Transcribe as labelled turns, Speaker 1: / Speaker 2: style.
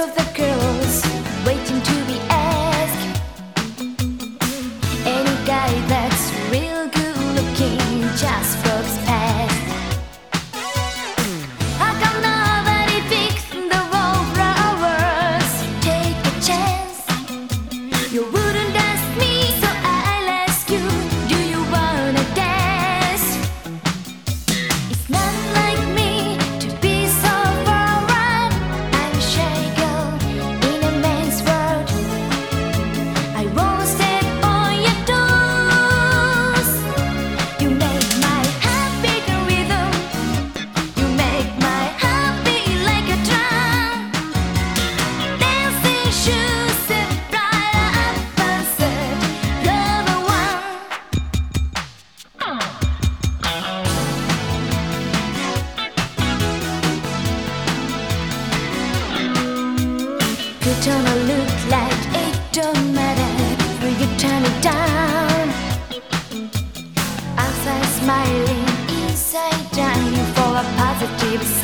Speaker 1: of the girls waiting to be You don't look like it don't matter when you turn it down. Outside smiling, inside dying for a positive.